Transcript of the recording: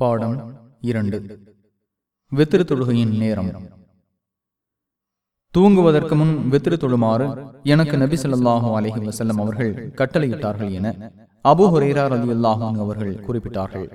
பாடம் இரண்டு. வெத்திரு தொழுகையின் நேரம். தூங்குவதற்கு முன் வெத்திரு தொழுமாறு எனக்கு நபி சொல்லாஹு அலஹி வசல்லம் அவர்கள் கட்டளையிட்டார்கள் என அபு ஹுரேரார் அலி அன்ஹு அவர்கள் குறிப்பிட்டார்கள்.